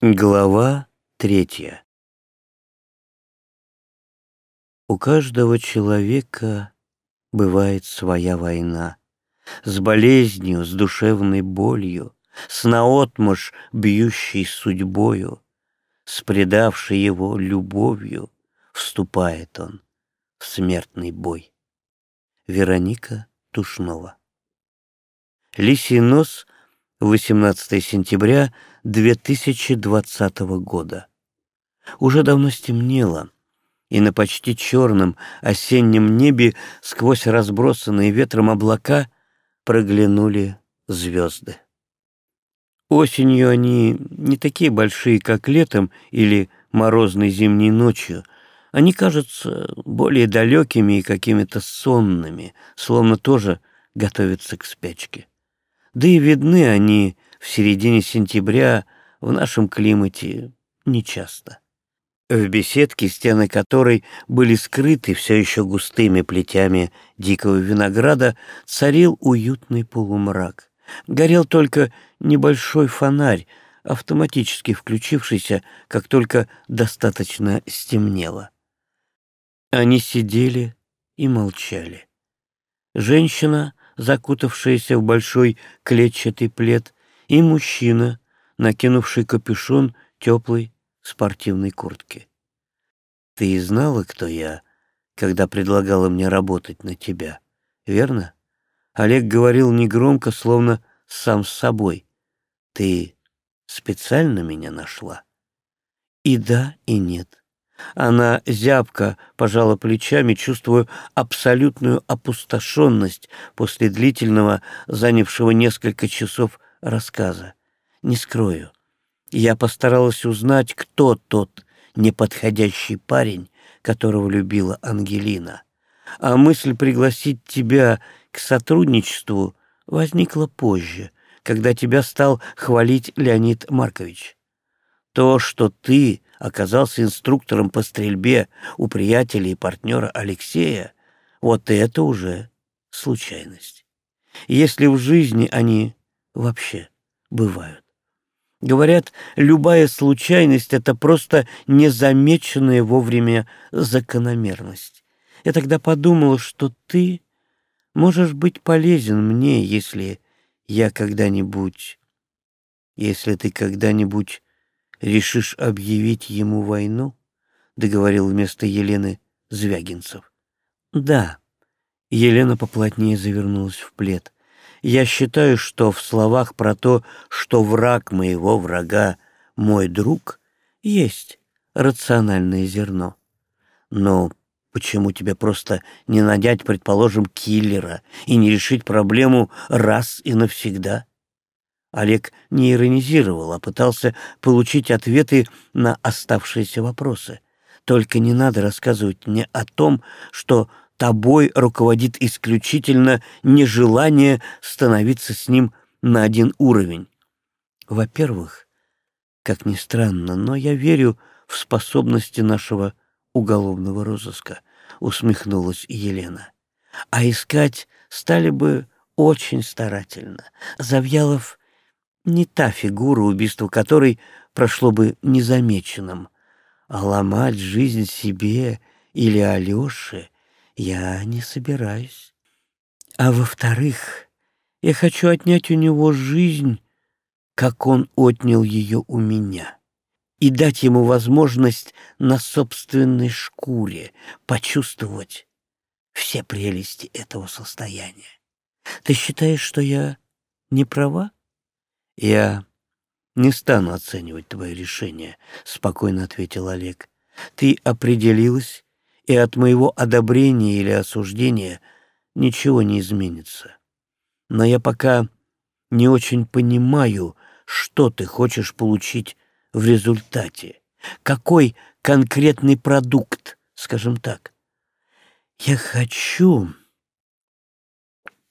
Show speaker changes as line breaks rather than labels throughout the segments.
Глава третья. У каждого человека бывает своя война, С болезнью, с душевной болью, С наотмашь бьющей судьбою, С предавшей его любовью Вступает он в смертный бой. Вероника Тушнова. Лисий нос, 18 сентября 2020 года. Уже давно стемнело, и на почти черном осеннем небе сквозь разбросанные ветром облака проглянули звезды. Осенью они не такие большие, как летом или морозной зимней ночью. Они кажутся более далекими и какими-то сонными, словно тоже готовятся к спячке. Да и видны они в середине сентября в нашем климате нечасто. В беседке, стены которой были скрыты все еще густыми плетями дикого винограда, царил уютный полумрак. Горел только небольшой фонарь, автоматически включившийся, как только достаточно стемнело. Они сидели и молчали. Женщина, закутавшаяся в большой клетчатый плед, и мужчина, накинувший капюшон теплой спортивной куртки. Ты и знала, кто я, когда предлагала мне работать на тебя, верно? Олег говорил негромко, словно сам с собой. Ты специально меня нашла? И да, и нет. Она зябко пожала плечами, чувствуя абсолютную опустошенность после длительного, занявшего несколько часов рассказа. Не скрою, я постаралась узнать, кто тот неподходящий парень, которого любила Ангелина. А мысль пригласить тебя к сотрудничеству возникла позже, когда тебя стал хвалить Леонид Маркович. То, что ты оказался инструктором по стрельбе у приятеля и партнера Алексея, вот это уже случайность. Если в жизни они вообще бывают. Говорят, любая случайность — это просто незамеченная вовремя закономерность. Я тогда подумала, что ты можешь быть полезен мне, если я когда-нибудь... Если ты когда-нибудь решишь объявить ему войну, — договорил вместо Елены Звягинцев. — Да. Елена поплотнее завернулась в плед. Я считаю, что в словах про то, что враг моего врага — мой друг, есть рациональное зерно. Но почему тебе просто не надять, предположим, киллера и не решить проблему раз и навсегда? Олег не иронизировал, а пытался получить ответы на оставшиеся вопросы. Только не надо рассказывать мне о том, что тобой руководит исключительно нежелание становиться с ним на один уровень. Во-первых, как ни странно, но я верю в способности нашего уголовного розыска, усмехнулась Елена. А искать стали бы очень старательно. Завьялов не та фигура, убийство которой прошло бы незамеченным, а ломать жизнь себе или Алёше я не собираюсь. А во-вторых, я хочу отнять у него жизнь, как он отнял ее у меня, и дать ему возможность на собственной шкуре почувствовать все прелести этого состояния. Ты считаешь, что я не права? Я не стану оценивать твое решение, спокойно ответил Олег. Ты определилась и от моего одобрения или осуждения ничего не изменится. Но я пока не очень понимаю, что ты хочешь получить в результате. Какой конкретный продукт, скажем так. Я хочу...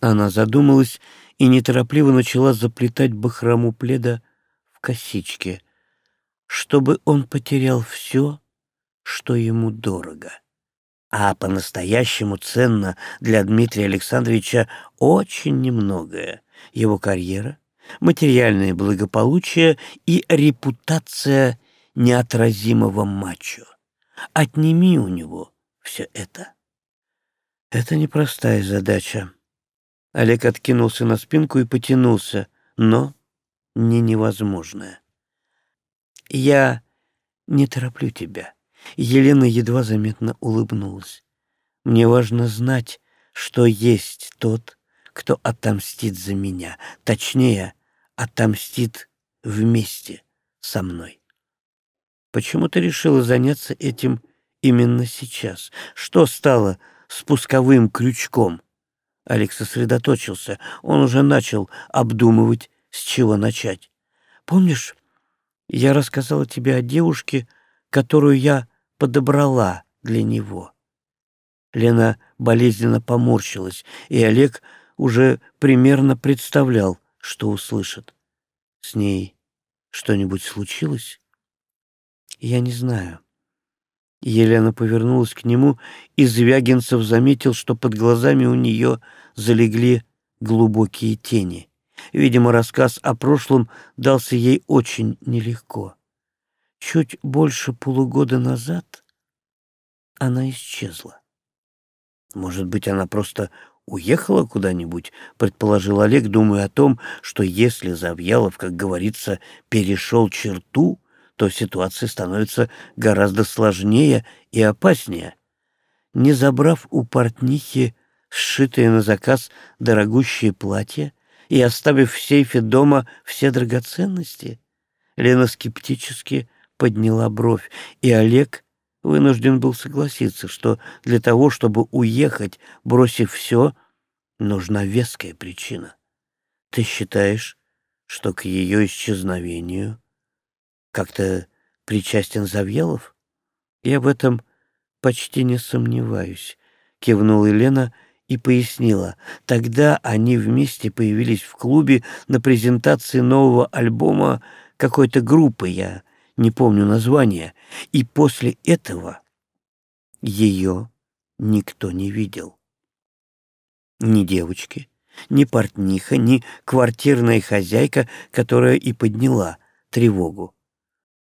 Она задумалась и неторопливо начала заплетать бахрому пледа в косичке, чтобы он потерял все, что ему дорого. А по-настоящему ценно для Дмитрия Александровича очень немногое. Его карьера, материальное благополучие и репутация неотразимого мачо. Отними у него все это. Это непростая задача. Олег откинулся на спинку и потянулся, но не невозможная. Я не тороплю тебя. Елена едва заметно улыбнулась. Мне важно знать, что есть тот, кто отомстит за меня. Точнее, отомстит вместе со мной. Почему ты решила заняться этим именно сейчас? Что стало спусковым крючком? Алекс сосредоточился. Он уже начал обдумывать, с чего начать. Помнишь, я рассказала тебе о девушке, которую я подобрала для него. Лена болезненно поморщилась, и Олег уже примерно представлял, что услышит. С ней что-нибудь случилось? Я не знаю. Елена повернулась к нему, и Звягинцев заметил, что под глазами у нее залегли глубокие тени. Видимо, рассказ о прошлом дался ей очень нелегко. Чуть больше полугода назад она исчезла. Может быть, она просто уехала куда-нибудь, предположил Олег, думая о том, что если Завьялов, как говорится, перешел черту, то ситуация становится гораздо сложнее и опаснее. Не забрав у портнихи сшитые на заказ дорогущие платья и оставив в сейфе дома все драгоценности, Лена скептически подняла бровь, и Олег вынужден был согласиться, что для того, чтобы уехать, бросив все, нужна веская причина. Ты считаешь, что к ее исчезновению как-то причастен Завьялов? Я в этом почти не сомневаюсь, кивнула Елена и пояснила. Тогда они вместе появились в клубе на презентации нового альбома какой-то группы, я не помню название, и после этого ее никто не видел. Ни девочки, ни портниха, ни квартирная хозяйка, которая и подняла тревогу.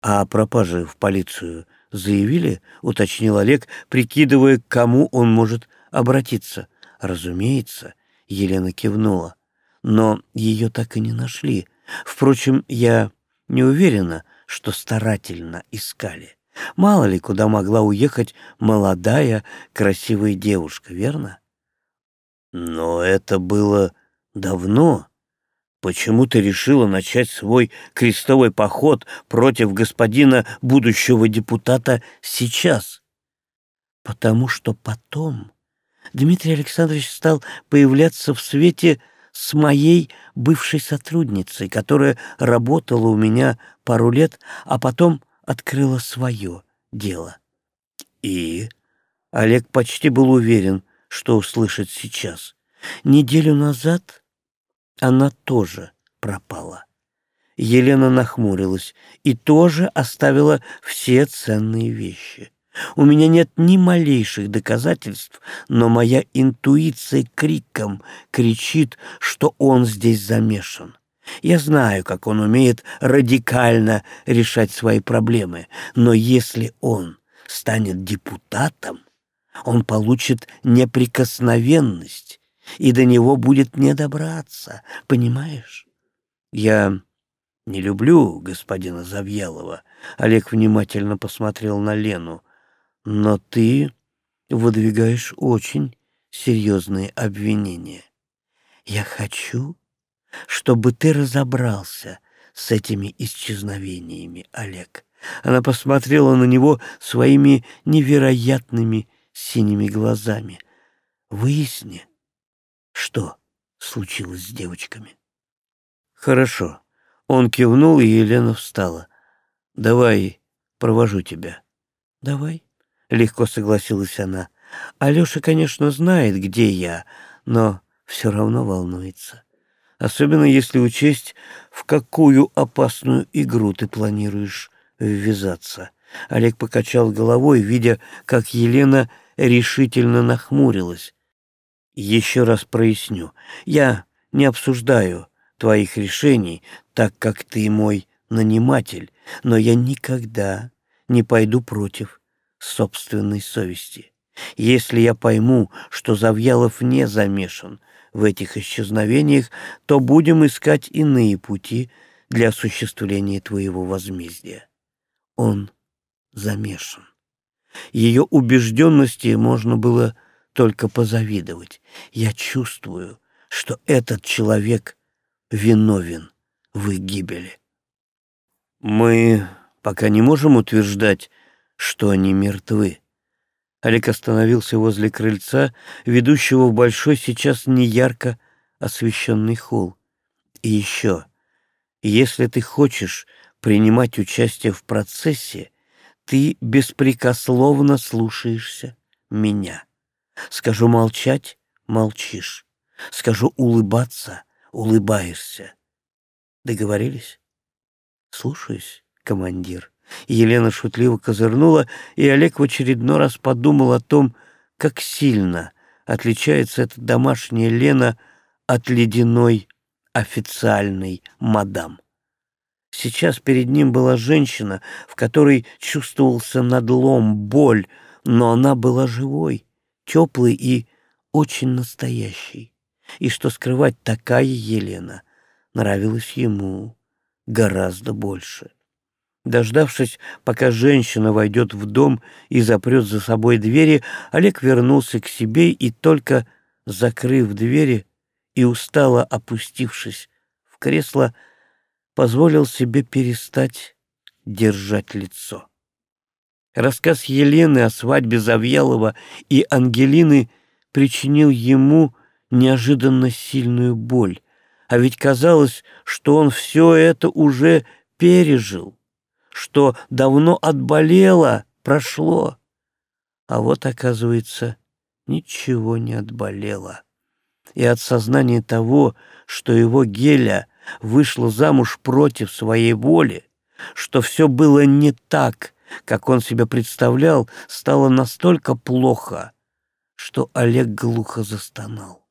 А о пропаже в полицию заявили, уточнил Олег, прикидывая, к кому он может обратиться. Разумеется, Елена кивнула, но ее так и не нашли. Впрочем, я не уверена, что старательно искали. Мало ли, куда могла уехать молодая, красивая девушка, верно? Но это было давно. Почему ты решила начать свой крестовый поход против господина будущего депутата сейчас? Потому что потом Дмитрий Александрович стал появляться в свете с моей бывшей сотрудницей, которая работала у меня пару лет, а потом открыла свое дело. И Олег почти был уверен, что услышит сейчас. Неделю назад она тоже пропала. Елена нахмурилась и тоже оставила все ценные вещи. У меня нет ни малейших доказательств, но моя интуиция криком кричит, что он здесь замешан. Я знаю, как он умеет радикально решать свои проблемы, но если он станет депутатом, он получит неприкосновенность, и до него будет не добраться, понимаешь? Я не люблю господина Завьялова. Олег внимательно посмотрел на Лену. Но ты выдвигаешь очень серьезные обвинения. Я хочу, чтобы ты разобрался с этими исчезновениями, Олег. Она посмотрела на него своими невероятными синими глазами. Выясни, что случилось с девочками. Хорошо. Он кивнул, и Елена встала. Давай провожу тебя. Давай. — легко согласилась она. «Алеша, конечно, знает, где я, но все равно волнуется. Особенно если учесть, в какую опасную игру ты планируешь ввязаться». Олег покачал головой, видя, как Елена решительно нахмурилась. «Еще раз проясню. Я не обсуждаю твоих решений, так как ты мой наниматель, но я никогда не пойду против собственной совести. Если я пойму, что Завьялов не замешан в этих исчезновениях, то будем искать иные пути для осуществления твоего возмездия. Он замешан. Ее убежденности можно было только позавидовать. Я чувствую, что этот человек виновен в их гибели. Мы пока не можем утверждать, что они мертвы. Олег остановился возле крыльца, ведущего в большой, сейчас неярко освещенный холл. И еще, если ты хочешь принимать участие в процессе, ты беспрекословно слушаешься меня. Скажу молчать — молчишь. Скажу улыбаться — улыбаешься. Договорились? Слушаюсь, командир. Елена шутливо козырнула, и Олег в очередной раз подумал о том, как сильно отличается эта домашняя Лена от ледяной официальной мадам. Сейчас перед ним была женщина, в которой чувствовался надлом, боль, но она была живой, теплой и очень настоящей. И что скрывать, такая Елена нравилась ему гораздо больше. Дождавшись, пока женщина войдет в дом и запрет за собой двери, Олег вернулся к себе и только, закрыв двери и устало опустившись в кресло, позволил себе перестать держать лицо. Рассказ Елены о свадьбе Завьялова и Ангелины причинил ему неожиданно сильную боль, а ведь казалось, что он все это уже пережил что давно отболело, прошло. А вот, оказывается, ничего не отболело. И от сознания того, что его Геля вышла замуж против своей воли, что все было не так, как он себе представлял, стало настолько плохо, что Олег глухо застонал.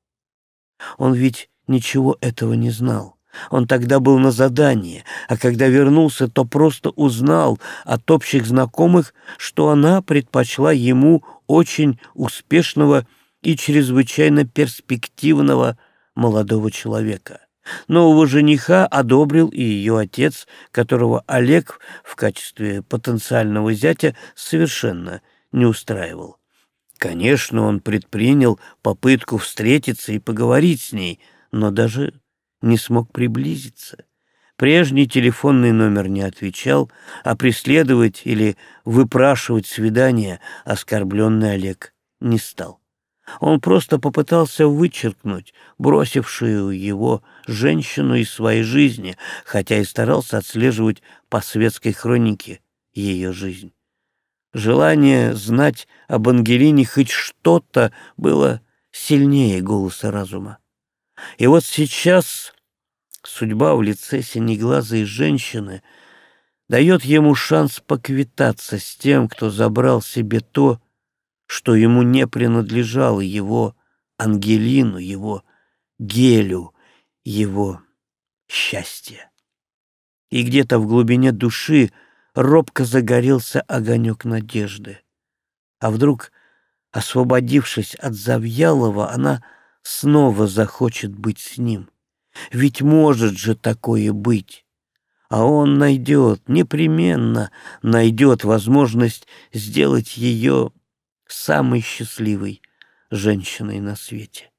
Он ведь ничего этого не знал. Он тогда был на задании, а когда вернулся, то просто узнал от общих знакомых, что она предпочла ему очень успешного и чрезвычайно перспективного молодого человека. Нового жениха одобрил и ее отец, которого Олег в качестве потенциального зятя совершенно не устраивал. Конечно, он предпринял попытку встретиться и поговорить с ней, но даже не смог приблизиться. Прежний телефонный номер не отвечал, а преследовать или выпрашивать свидание оскорбленный Олег не стал. Он просто попытался вычеркнуть бросившую его женщину из своей жизни, хотя и старался отслеживать по светской хронике ее жизнь. Желание знать об Ангелине хоть что-то было сильнее голоса разума. И вот сейчас судьба в лице синеглазой женщины дает ему шанс поквитаться с тем, кто забрал себе то, что ему не принадлежало, его Ангелину, его Гелю, его счастье. И где-то в глубине души робко загорелся огонек надежды. А вдруг, освободившись от Завьялова, она снова захочет быть с ним. Ведь может же такое быть. А он найдет, непременно найдет возможность сделать ее самой счастливой женщиной на свете.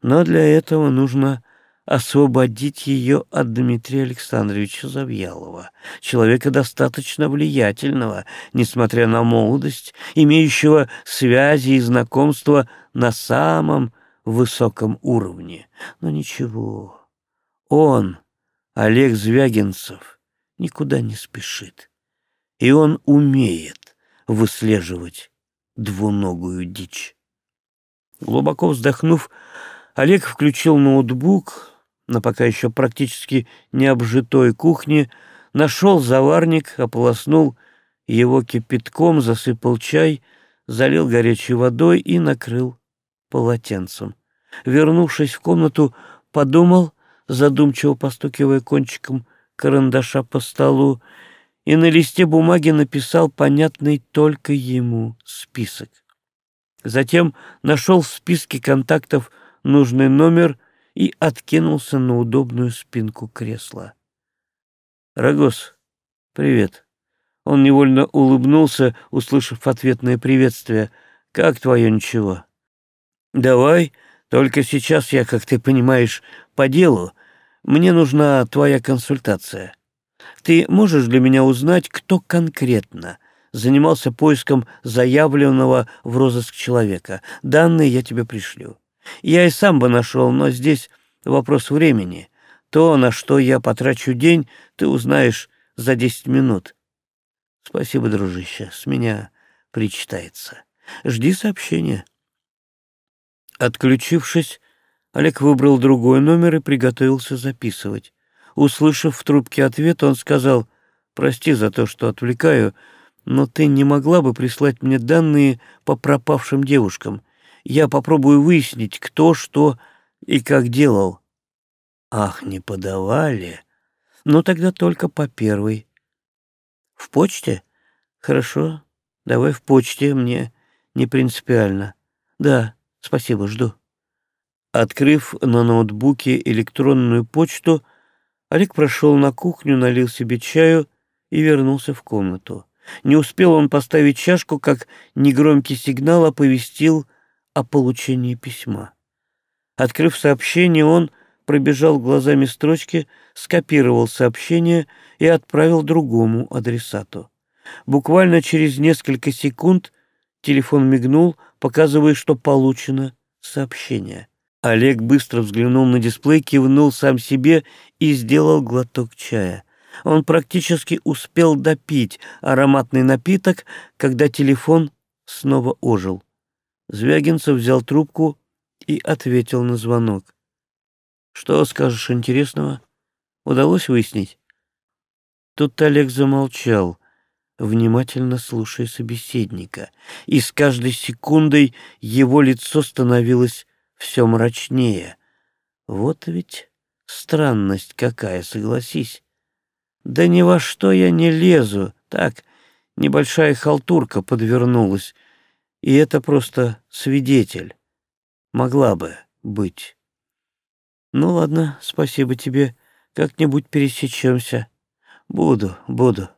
Но для этого нужно освободить ее от Дмитрия Александровича Завьялова, человека достаточно влиятельного, несмотря на молодость, имеющего связи и знакомства на самом высоком уровне. Но ничего, он, Олег Звягинцев, никуда не спешит. И он умеет выслеживать двуногую дичь. Глубоко вздохнув, Олег включил ноутбук на пока еще практически необжитой кухне, нашел заварник, ополоснул его кипятком, засыпал чай, залил горячей водой и накрыл полотенцем. Вернувшись в комнату, подумал, задумчиво постукивая кончиком карандаша по столу, и на листе бумаги написал понятный только ему список. Затем нашел в списке контактов нужный номер и откинулся на удобную спинку кресла. «Рогос, привет». Он невольно улыбнулся, услышав ответное приветствие. «Как твое ничего?» «Давай, только сейчас я, как ты понимаешь, по делу. Мне нужна твоя консультация. Ты можешь для меня узнать, кто конкретно занимался поиском заявленного в розыск человека? Данные я тебе пришлю. Я и сам бы нашел, но здесь вопрос времени. То, на что я потрачу день, ты узнаешь за десять минут. Спасибо, дружище, с меня причитается. Жди сообщения. Отключившись, Олег выбрал другой номер и приготовился записывать. Услышав в трубке ответ, он сказал, «Прости за то, что отвлекаю, но ты не могла бы прислать мне данные по пропавшим девушкам. Я попробую выяснить, кто, что и как делал». «Ах, не подавали? Ну, тогда только по первой». «В почте? Хорошо, давай в почте, мне не принципиально. Да, спасибо, жду». Открыв на ноутбуке электронную почту, Олег прошел на кухню, налил себе чаю и вернулся в комнату. Не успел он поставить чашку, как негромкий сигнал оповестил о получении письма. Открыв сообщение, он пробежал глазами строчки, скопировал сообщение и отправил другому адресату. Буквально через несколько секунд телефон мигнул, показывая, что получено сообщение. Олег быстро взглянул на дисплей, кивнул сам себе и сделал глоток чая. Он практически успел допить ароматный напиток, когда телефон снова ожил. Звягинцев взял трубку и ответил на звонок. «Что скажешь интересного? Удалось выяснить?» Тут Олег замолчал, внимательно слушая собеседника, и с каждой секундой его лицо становилось все мрачнее. Вот ведь странность какая, согласись. Да ни во что я не лезу, так, небольшая халтурка подвернулась, и это просто свидетель. Могла бы быть. Ну ладно, спасибо тебе, как-нибудь пересечемся. Буду, буду.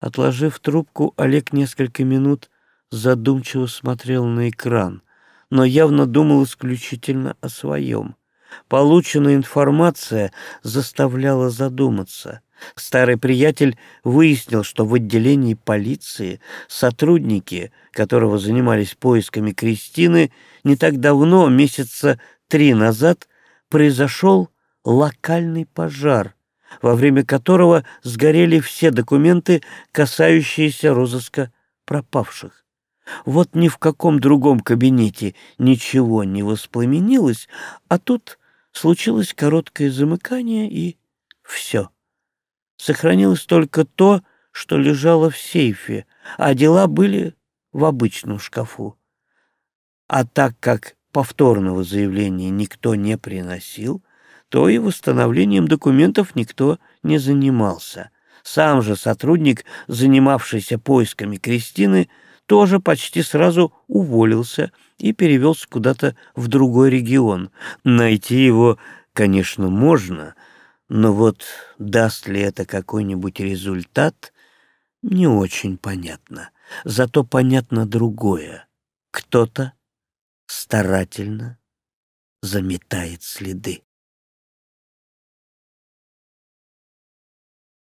Отложив трубку, Олег несколько минут задумчиво смотрел на экран но явно думал исключительно о своем. Полученная информация заставляла задуматься. Старый приятель выяснил, что в отделении полиции сотрудники, которого занимались поисками Кристины, не так давно, месяца три назад, произошел локальный пожар, во время которого сгорели все документы, касающиеся розыска пропавших. Вот ни в каком другом кабинете ничего не воспламенилось, а тут случилось короткое замыкание, и все. Сохранилось только то, что лежало в сейфе, а дела были в обычном шкафу. А так как повторного заявления никто не приносил, то и восстановлением документов никто не занимался. Сам же сотрудник, занимавшийся поисками Кристины, тоже почти сразу уволился и перевелся куда-то в другой регион. Найти его, конечно, можно, но вот даст ли это какой-нибудь результат, не очень понятно. Зато понятно другое. Кто-то старательно заметает следы.